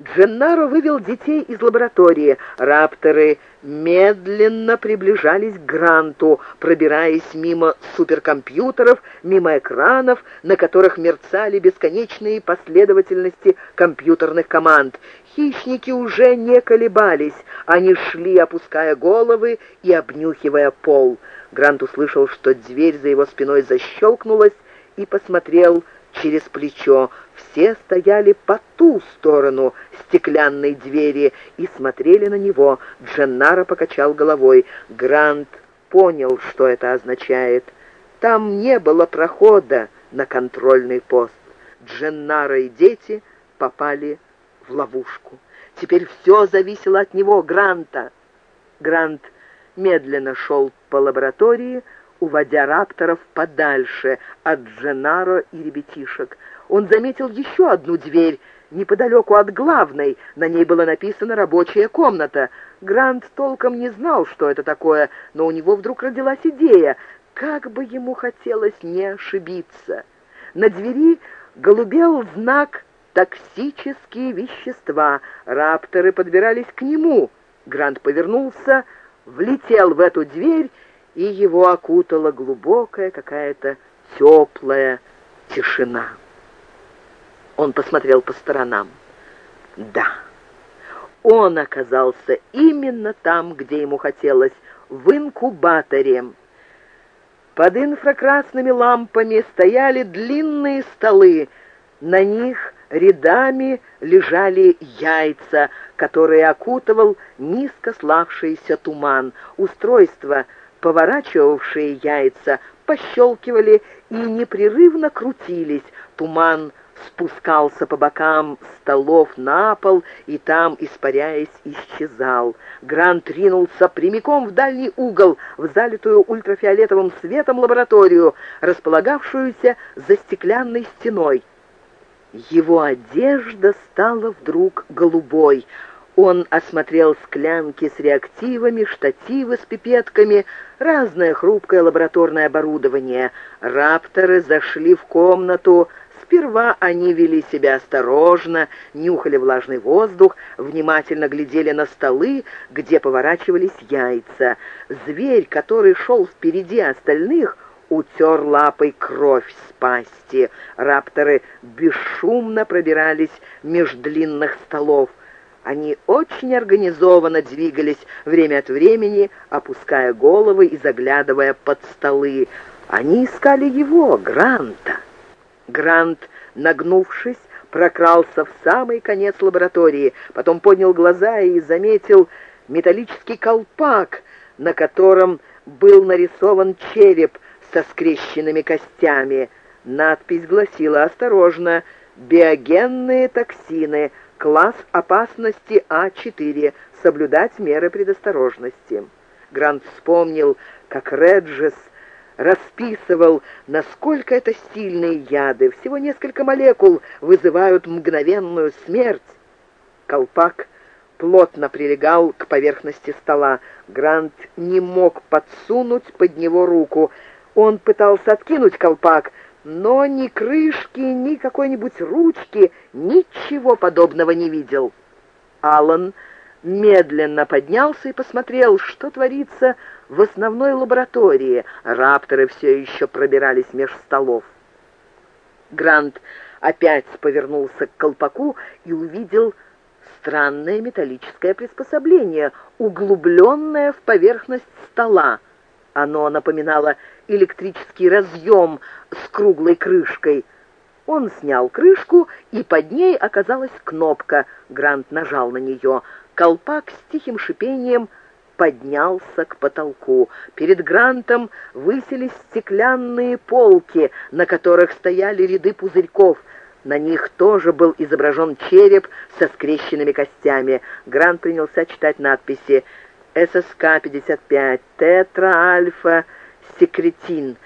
Дженнаро вывел детей из лаборатории. Рапторы медленно приближались к Гранту, пробираясь мимо суперкомпьютеров, мимо экранов, на которых мерцали бесконечные последовательности компьютерных команд. Хищники уже не колебались, они шли, опуская головы и обнюхивая пол. Грант услышал, что дверь за его спиной защелкнулась, и посмотрел через плечо. Все стояли по ту сторону стеклянной двери и смотрели на него. Дженнаро покачал головой. Грант понял, что это означает. Там не было прохода на контрольный пост. Дженнаро и дети попали в ловушку. Теперь все зависело от него, Гранта. Грант медленно шел по лаборатории, уводя рапторов подальше от Дженаро и ребятишек. Он заметил еще одну дверь, неподалеку от главной. На ней было написано «рабочая комната». Грант толком не знал, что это такое, но у него вдруг родилась идея, как бы ему хотелось не ошибиться. На двери голубел знак «токсические вещества». Рапторы подбирались к нему. Грант повернулся, влетел в эту дверь и его окутала глубокая какая-то теплая тишина. Он посмотрел по сторонам. Да, он оказался именно там, где ему хотелось, в инкубаторе. Под инфракрасными лампами стояли длинные столы, на них рядами лежали яйца, которые окутывал низко славшийся туман. Устройство — Поворачивавшие яйца пощелкивали и непрерывно крутились. Туман спускался по бокам столов на пол и там, испаряясь, исчезал. Грант ринулся прямиком в дальний угол, в залитую ультрафиолетовым светом лабораторию, располагавшуюся за стеклянной стеной. Его одежда стала вдруг голубой. Он осмотрел склянки с реактивами, штативы с пипетками, разное хрупкое лабораторное оборудование. Рапторы зашли в комнату. Сперва они вели себя осторожно, нюхали влажный воздух, внимательно глядели на столы, где поворачивались яйца. Зверь, который шел впереди остальных, утер лапой кровь с пасти. Рапторы бесшумно пробирались меж длинных столов. Они очень организованно двигались время от времени, опуская головы и заглядывая под столы. Они искали его, Гранта. Грант, нагнувшись, прокрался в самый конец лаборатории, потом поднял глаза и заметил металлический колпак, на котором был нарисован череп со скрещенными костями. Надпись гласила «Осторожно! Биогенные токсины!» Класс опасности А4. Соблюдать меры предосторожности. Грант вспомнил, как Реджес расписывал, насколько это сильные яды. Всего несколько молекул вызывают мгновенную смерть. Колпак плотно прилегал к поверхности стола. Грант не мог подсунуть под него руку. Он пытался откинуть колпак, но ни крышки, ни какой-нибудь ручки, ничего подобного не видел. Алан медленно поднялся и посмотрел, что творится в основной лаборатории. Рапторы все еще пробирались меж столов. Грант опять повернулся к колпаку и увидел странное металлическое приспособление, углубленное в поверхность стола. Оно напоминало электрический разъем с круглой крышкой. Он снял крышку, и под ней оказалась кнопка. Грант нажал на нее. Колпак с тихим шипением поднялся к потолку. Перед Грантом высились стеклянные полки, на которых стояли ряды пузырьков. На них тоже был изображен череп со скрещенными костями. Грант принялся читать надписи ССК-55, тетра-альфа, секретин,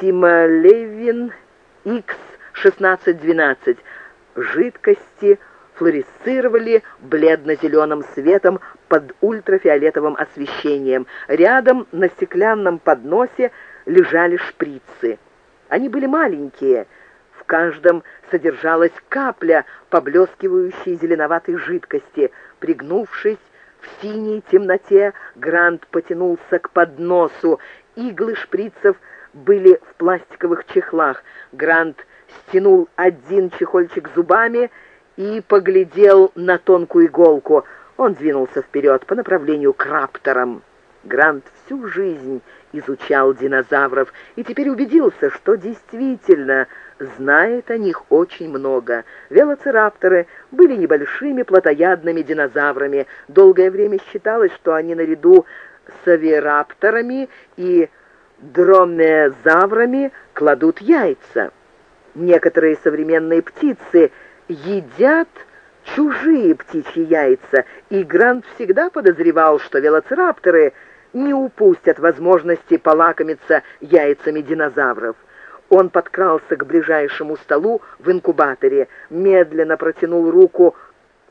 тимолевин, X1612. Жидкости флуоресцировали бледно-зеленым светом под ультрафиолетовым освещением. Рядом на стеклянном подносе лежали шприцы. Они были маленькие, каждом содержалась капля поблескивающей зеленоватой жидкости. Пригнувшись в синей темноте, Грант потянулся к подносу. Иглы шприцев были в пластиковых чехлах. Грант стянул один чехольчик зубами и поглядел на тонкую иголку. Он двинулся вперед по направлению к рапторам. Грант всю жизнь изучал динозавров и теперь убедился, что действительно знает о них очень много. Велоцирапторы были небольшими плотоядными динозаврами. Долгое время считалось, что они наряду с авирапторами и дромеозаврами кладут яйца. Некоторые современные птицы едят чужие птичьи яйца, и Грант всегда подозревал, что велоцирапторы не упустят возможности полакомиться яйцами динозавров. Он подкрался к ближайшему столу в инкубаторе, медленно протянул руку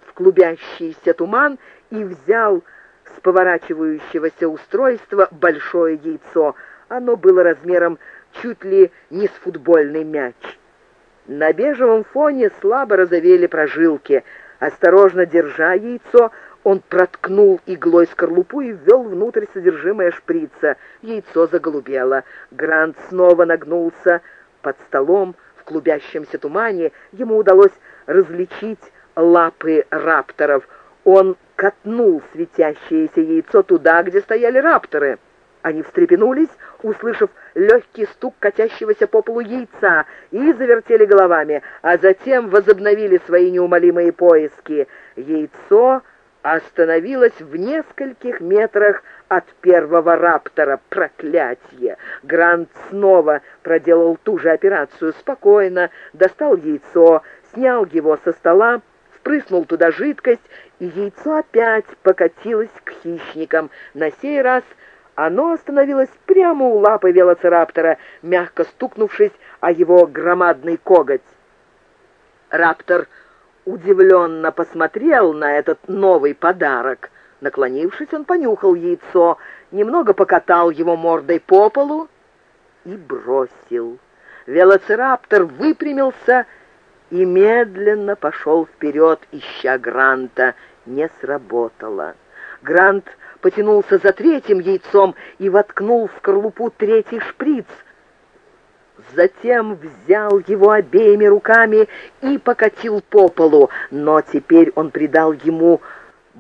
в клубящийся туман и взял с поворачивающегося устройства большое яйцо. Оно было размером чуть ли не с футбольный мяч. На бежевом фоне слабо разовели прожилки. Осторожно держа яйцо, он проткнул иглой скорлупу и ввел внутрь содержимое шприца. Яйцо заголубело. Грант снова нагнулся под столом в клубящемся тумане. Ему удалось различить лапы рапторов. Он катнул светящееся яйцо туда, где стояли рапторы. Они встрепенулись, услышав легкий стук катящегося по полу яйца, и завертели головами, а затем возобновили свои неумолимые поиски. Яйцо остановилась в нескольких метрах от первого раптора. Проклятье! Грант снова проделал ту же операцию спокойно, достал яйцо, снял его со стола, впрыснул туда жидкость, и яйцо опять покатилось к хищникам. На сей раз оно остановилось прямо у лапы велоцираптора, мягко стукнувшись о его громадный коготь. Раптор удивленно посмотрел на этот новый подарок. Наклонившись, он понюхал яйцо, немного покатал его мордой по полу и бросил. Велоцираптор выпрямился и медленно пошел вперед, ища Гранта. Не сработало. Грант потянулся за третьим яйцом и воткнул в скорлупу третий шприц — затем взял его обеими руками и покатил по полу, но теперь он придал ему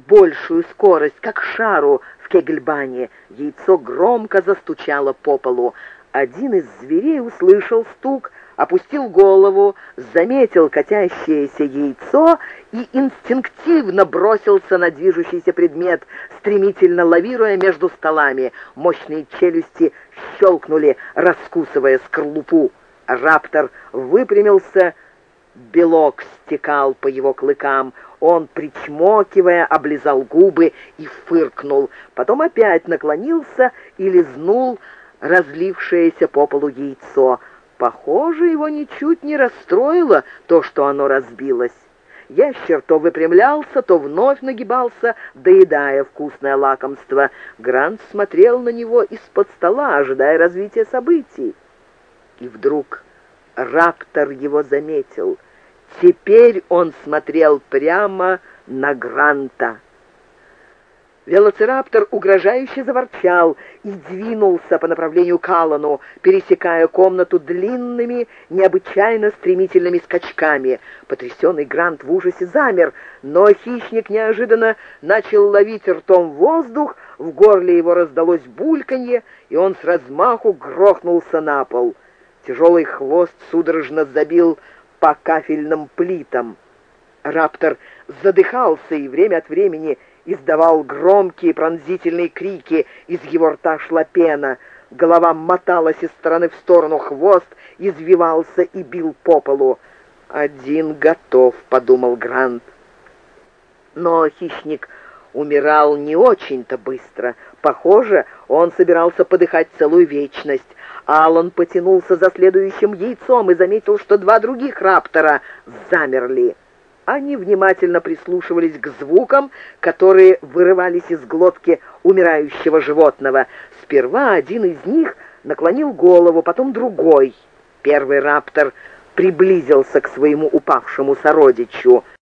большую скорость, как шару в кегельбане. Яйцо громко застучало по полу. Один из зверей услышал стук, опустил голову, заметил катящееся яйцо и инстинктивно бросился на движущийся предмет, стремительно лавируя между столами. Мощные челюсти щелкнули, раскусывая скорлупу. Раптор выпрямился, белок стекал по его клыкам. Он, причмокивая, облизал губы и фыркнул. Потом опять наклонился и лизнул разлившееся по полу яйцо. Похоже, его ничуть не расстроило то, что оно разбилось. Ящер то выпрямлялся, то вновь нагибался, доедая вкусное лакомство. Грант смотрел на него из-под стола, ожидая развития событий. И вдруг Раптор его заметил. Теперь он смотрел прямо на Гранта. Велоцираптор угрожающе заворчал и двинулся по направлению к Аллану, пересекая комнату длинными, необычайно стремительными скачками. Потрясенный Грант в ужасе замер, но хищник неожиданно начал ловить ртом воздух, в горле его раздалось бульканье, и он с размаху грохнулся на пол. Тяжелый хвост судорожно забил по кафельным плитам. Раптор задыхался и время от времени издавал громкие пронзительные крики, из его рта шла пена, голова моталась из стороны в сторону, хвост извивался и бил по полу. «Один готов», — подумал Грант. Но хищник умирал не очень-то быстро. Похоже, он собирался подыхать целую вечность. Алан потянулся за следующим яйцом и заметил, что два других раптора замерли. Они внимательно прислушивались к звукам, которые вырывались из глотки умирающего животного. Сперва один из них наклонил голову, потом другой. Первый раптор приблизился к своему упавшему сородичу.